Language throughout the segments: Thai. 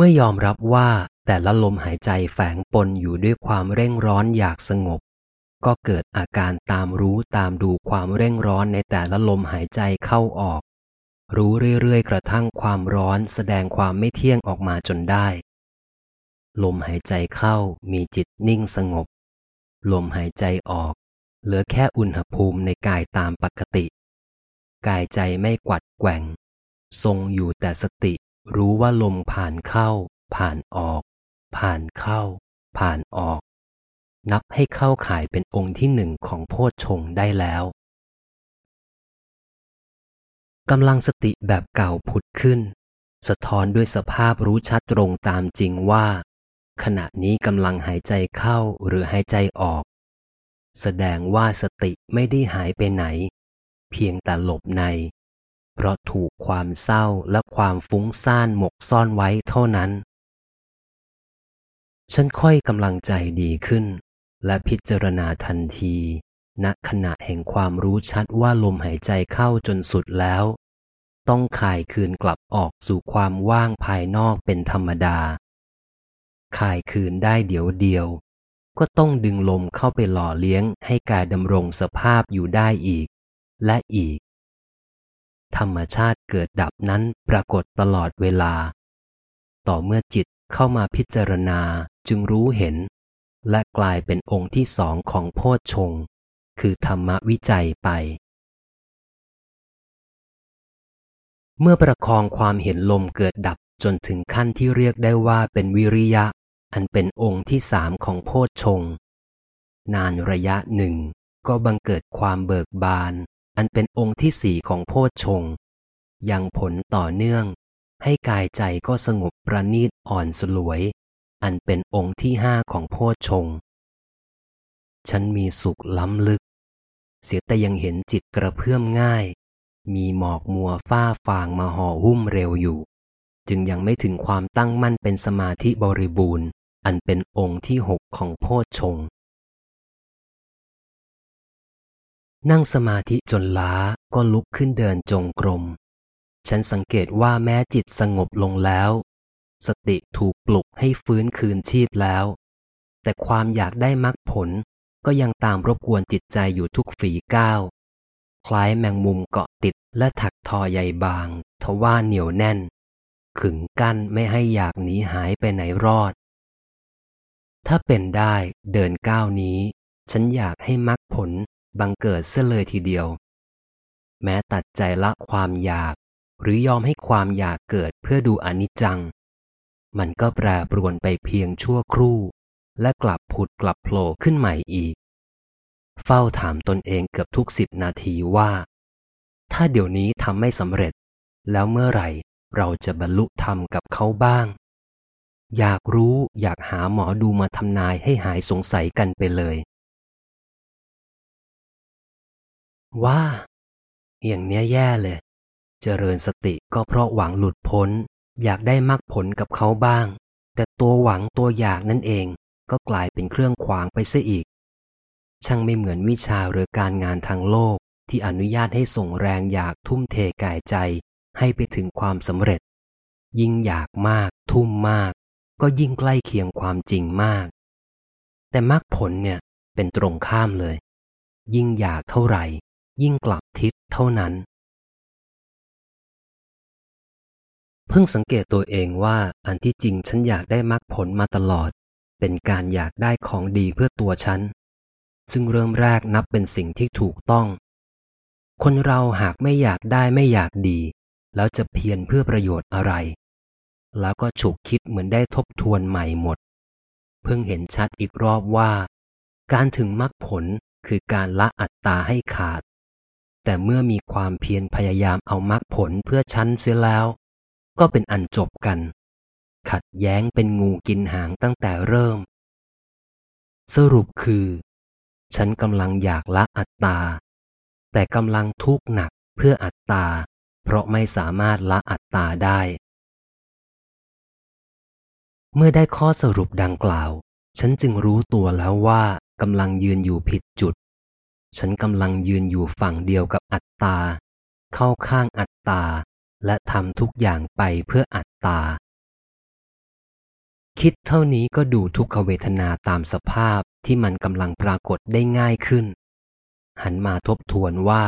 เมื่อยอมรับว่าแต่ละลมหายใจแฝงปนอยู่ด้วยความเร่งร้อนอยากสงบ ก็เกิดอาการตามรู้ตามดูความเร่งร้อนในแต่ละลมหายใจเข้าออก รู้เรื่อยๆกระทั่งความร้อนแสดงความไม่เที่ยงออกมาจนได้ ลมหายใจเข้ามีจิตนิ่งสงบ ลมหายใจออก เหลือแค่อุณหภูมิในกายตามปกติ กายใจไม่กวัดแกว่ง ทรงอยู่แต่สติ รู้ว่าลมผ่านเข้า ผ่านออก ผ่านเข้า ผ่านออก นับให้เข้าข่ายเป็นองค์ที่หนึ่งของโพชฌงได้แล้วกำลังสติแบบเก่าผุดขึ้น สะท้อนด้วยสภาพรู้ชัดตรงตามจริงว่า ขณะนี้กำลังหายใจเข้าหรือหายใจออก แสดงว่าสติไม่ได้หายไปไหน เพียงแต่หลบใน เพราะถูกความเศร้าและความฟุ้งซ่านหมกซ่อนไว้เท่านั้น ฉันค่อยกำลังใจดีขึ้น และพิจารณาทันที ณขณะแห่งความรู้ชัดว่าลมหายใจเข้าจนสุดแล้ว ต้องคายคืนกลับออกสู่ความว่างภายนอกเป็นธรรมดาคายคืนได้เดี๋ยวเดียว ก็ต้องดึงลมเข้าไปหล่อเลี้ยงให้กายดำรงสภาพอยู่ได้อีก และอีก ธรรมชาติเกิดดับนั้นปรากฏตลอดเวลา ต่อเมื่อจิตเข้ามาพิจารณาจึงรู้เห็น และกลายเป็นองค์ที่สองของโพชฌงคือธรรมวิจัยไป เมื่อประคองความเห็นลมเกิดดับจนถึงขั้นที่เรียกได้ว่าเป็นวิริยะ อันเป็นองค์ที่สามของโพชฌงนานระยะหนึ่งก็บังเกิดความเบิกบาน อันเป็นองค์ที่สี่ของโพชฌงยังผลต่อเนื่อง ให้กายใจก็สงบประณีตอ่อนสลวย อันเป็นองค์ที่ห้าของโพชฌงฉันมีสุขล้ำลึก เสียแต่ยังเห็นจิตกระเพื่อมง่าย มีหมอกมัวฝ้าฟางมาห่อหุ้มเร็วอยู่ จึงยังไม่ถึงความตั้งมั่นเป็นสมาธิบริบูรณ์ อันเป็นองค์ที่หกของโพชฌง นั่งสมาธิจนล้าก็ลุกขึ้นเดินจงกรม ฉันสังเกตว่าแม้จิตสงบลงแล้ว สติถูกปลุกให้ฟื้นคืนชีพแล้ว แต่ความอยากได้มรรคผลก็ยังตามรบกวนจิตใจอยู่ทุกฝีก้าว คล้ายแมงมุมเกาะติดและถักทอใยบาง ทว่าเหนียวแน่น ขึงกั้นไม่ให้อยากหนีหายไปไหนรอด ถ้าเป็นได้เดินก้าวนี้ ฉันอยากให้มรรคผล บังเกิดเสียเลยทีเดียว แม้ตัดใจละความอยาก หรือยอมให้ความอยากเกิดเพื่อดูอนิจจัง มันก็แปรปรวนไปเพียงชั่วครู่ และกลับผุดกลับโผล่ขึ้นใหม่อีก เฝ้าถามตนเองเกือบทุกสิบนาทีว่า ถ้าเดี๋ยวนี้ทำไม่สำเร็จ แล้วเมื่อไหร่เราจะบรรลุธรรมกับเขาบ้าง อยากรู้อยากหาหมอดูมาทำนายให้หายสงสัยกันไปเลย ว่า อย่างเนี้ยแย่เลย เจริญสติก็เพราะหวังหลุดพ้น อยากได้มรรคผลกับเขาบ้าง แต่ตัวหวังตัวอยากนั่นเองก็กลายเป็นเครื่องขวางไปเสียอีก ช่างไม่เหมือนวิชาหรือการงานทางโลกที่อนุญาตให้ส่งแรงอยากทุ่มเทกายใจให้ไปถึงความสำเร็จ ยิ่งอยากมาก ทุ่มมาก ก็ยิ่งใกล้เคียงความจริงมาก แต่มรรคผลเนี่ยเป็นตรงข้ามเลย ยิ่งอยากเท่าไหร่ ยิ่งกลับทิศเท่านั้น เพิ่งสังเกตตัวเองว่าอันที่จริงฉันอยากได้มรรคผลมาตลอด เป็นการอยากได้ของดีเพื่อตัวฉัน ซึ่งเริ่มแรกนับเป็นสิ่งที่ถูกต้อง คนเราหากไม่อยากได้ไม่อยากดี แล้วจะเพียรเพื่อประโยชน์อะไร แล้วก็ฉุกคิดเหมือนได้ทบทวนใหม่หมด เพิ่งเห็นชัดอีกรอบว่า การถึงมรรคผลคือการละอัตตาให้ขาด แต่เมื่อมีความเพียรพยายามเอามรรคผลเพื่อชั้นเสียแล้ว ก็เป็นอันจบกัน ขัดแย้งเป็นงูกินหางตั้งแต่เริ่ม สรุปคือ ฉันกำลังอยากละอัตตา แต่กำลังทุกข์หนักเพื่ออัตตา เพราะไม่สามารถละอัตตาได้ เมื่อได้ข้อสรุปดังกล่าว ฉันจึงรู้ตัวแล้วว่ากำลังยืนอยู่ผิดจุด ฉันกำลังยืนอยู่ฝั่งเดียวกับอัตตา เข้าข้างอัตตา และทำทุกอย่างไปเพื่ออัตตา คิดเท่านี้ก็ดูทุกขเวทนาตามสภาพที่มันกำลังปรากฏได้ง่ายขึ้น หันมาทบทวนว่า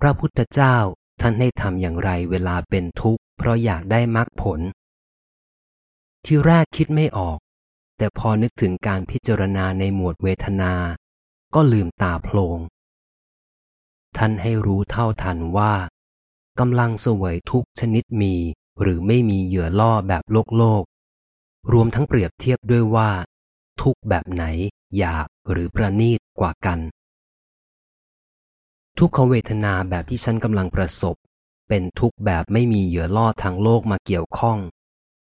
พระพุทธเจ้าท่านให้ทำอย่างไรเวลาเป็นทุกข์ เพราะอยากได้มรรคผล ที่แรกคิดไม่ออก แต่พอนึกถึงการพิจารณาในหมวดเวทนา ก็ลืมตาโพลงท่านให้รู้เท่าทันว่ากำลังสวยทุกชนิดมีหรือไม่มีเหยื่อล่อแบบโลกโลก รวมทั้งเปรียบเทียบด้วยว่า ทุกแบบไหนหยาบหรือประณีตกว่ากัน ทุกขเวทนาแบบที่ฉันกำลังประสบ เป็นทุกแบบไม่มีเหยื่อล่อทางโลกมาเกี่ยวข้อง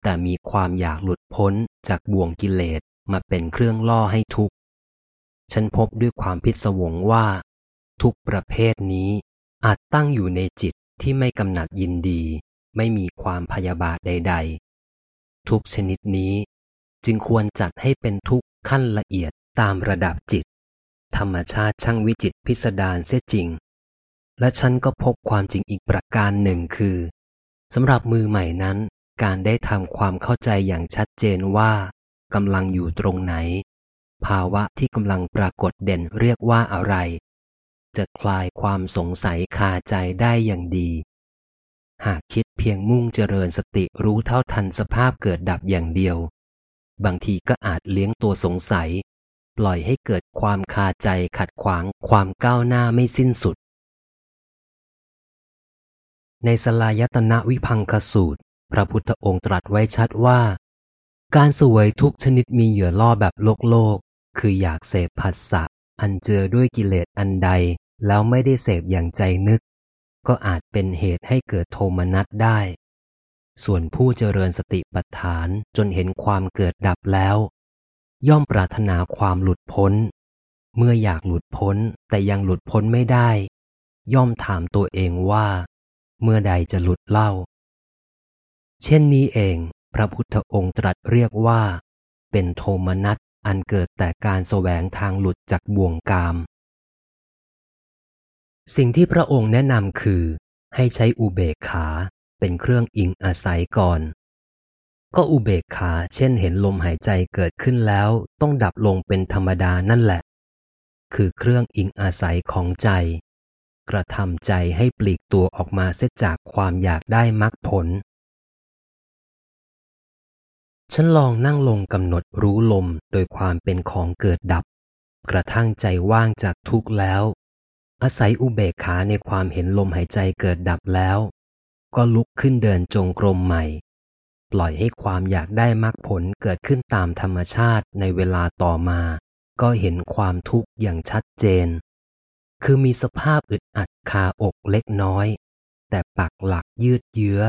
แต่มีความอยากหลุดพ้นจากบ่วงกิเลสมาเป็นเครื่องล่อให้ทุกข์ ฉันพบด้วยความพิศวงว่า ทุกประเภทนี้อาจตั้งอยู่ในจิตที่ไม่กำหนัดยินดี ไม่มีความพยาบาทใด ๆ ทุกชนิดนี้จึงควรจัดให้เป็นทุกขั้นละเอียดตามระดับจิต ธรรมชาติช่างวิจิตพิสดารเสียจริง และฉันก็พบความจริงอีกประการหนึ่งคือสำหรับมือใหม่นั้น การได้ทำความเข้าใจอย่างชัดเจนว่ากำลังอยู่ตรงไหน ภาวะที่กำลังปรากฏเด่นเรียกว่าอะไร จะคลายความสงสัยคาใจได้อย่างดี หากคิดเพียงมุ่งเจริญสติรู้เท่าทันสภาพเกิดดับอย่างเดียว บางทีก็อาจเลี้ยงตัวสงสัย ปล่อยให้เกิดความคาใจขัดขวางความก้าวหน้าไม่สิ้นสุด ในสลายตนะวิพังคสูตร พระพุทธองค์ตรัสไว้ชัดว่าการสวยทุกชนิดมีเหยื่อล่อแบบโลกโลก คืออยากเสพผัสสะอันเจอด้วยกิเลสอันใด แล้วไม่ได้เสพอย่างใจนึก ก็อาจเป็นเหตุให้เกิดโทมนัสได้ ส่วนผู้เจริญสติปัฏฐานจนเห็นความเกิดดับแล้ว ย่อมปรารถนาความหลุดพ้น เมื่ออยากหลุดพ้นแต่ยังหลุดพ้นไม่ได้ ย่อมถามตัวเองว่า เมื่อใดจะหลุดเล่า เช่นนี้เอง พระพุทธองค์ตรัสเรียกว่า เป็นโทมนัส อันเกิดแต่การแสวงทางหลุดจากบ่วงกาม สิ่งที่พระองค์แนะนำคือ ให้ใช้อุเบกขาเป็นเครื่องอิงอาศัยก่อน ก็อุเบกขาเช่นเห็นลมหายใจเกิดขึ้นแล้ว ต้องดับลงเป็นธรรมดานั่นแหละ คือเครื่องอิงอาศัยของใจ กระทำใจให้ปลีกตัวออกมาเสียจากความอยากได้มรรคผล ฉันลองนั่งลงกำหนดรู้ลมโดยความเป็นของเกิดดับ กระทั่งใจว่างจากทุกข์แล้ว อาศัยอุเบกขาในความเห็นลมหายใจเกิดดับแล้ว ก็ลุกขึ้นเดินจงกรมใหม่ ปล่อยให้ความอยากได้มรรคผลเกิดขึ้นตามธรรมชาติในเวลาต่อมา ก็เห็นความทุกข์อย่างชัดเจน คือมีสภาพอึดอัดคาอกเล็กน้อย แต่ปักหลักยืดเยื้อ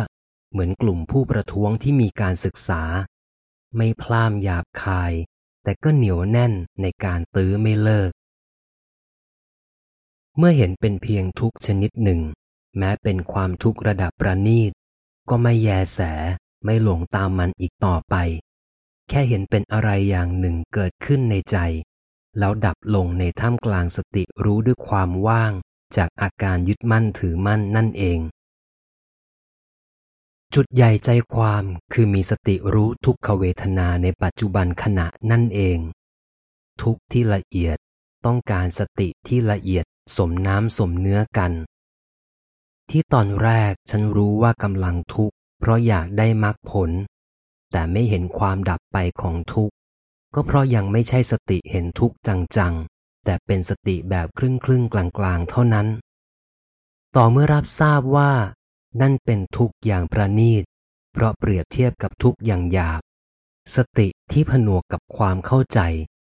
เหมือนกลุ่มผู้ประท้วงที่มีการศึกษา ไม่พลามหยาบคาย แต่ก็เหนียวแน่นในการตื้อไม่เลิก เมื่อเห็นเป็นเพียงทุกชนิดหนึ่ง แม้เป็นความทุกข์ระดับประณีต ก็ไม่แยแสไม่หลงตามมันอีกต่อไป แค่เห็นเป็นอะไรอย่างหนึ่งเกิดขึ้นในใจ แล้วดับลงในท่ามกลางสติรู้ด้วยความว่าง จากอาการยึดมั่นถือมั่นนั่นเอง จุดใหญ่ใจความคือมีสติรู้ทุกขเวทนาในปัจจุบันขณะนั่นเอง ทุกที่ละเอียดต้องการสติที่ละเอียดสมน้ำสมเนื้อกัน ที่ตอนแรกฉันรู้ว่ากำลังทุกข์เพราะอยากได้มรรคผล แต่ไม่เห็นความดับไปของทุกข์ ก็เพราะยังไม่ใช่สติเห็นทุกข์จังๆ แต่เป็นสติแบบครึ่งครึ่งกลางๆ เท่านั้น ต่อเมื่อรับทราบว่า นั่นเป็นทุกอย่างประณีต เพราะเปรียบเทียบกับทุกอย่างหยาบ สติที่ผนวกกับความเข้าใจ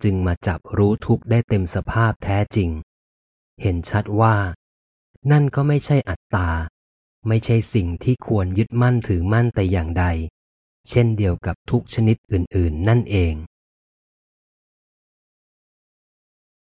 จึงมาจับรู้ทุกได้เต็มสภาพแท้จริง เห็นชัดว่า นั่นก็ไม่ใช่อัตตา ไม่ใช่สิ่งที่ควรยึดมั่นถือมั่นแต่อย่างใด เช่นเดียวกับทุกชนิดอื่น ๆ นั่นเอง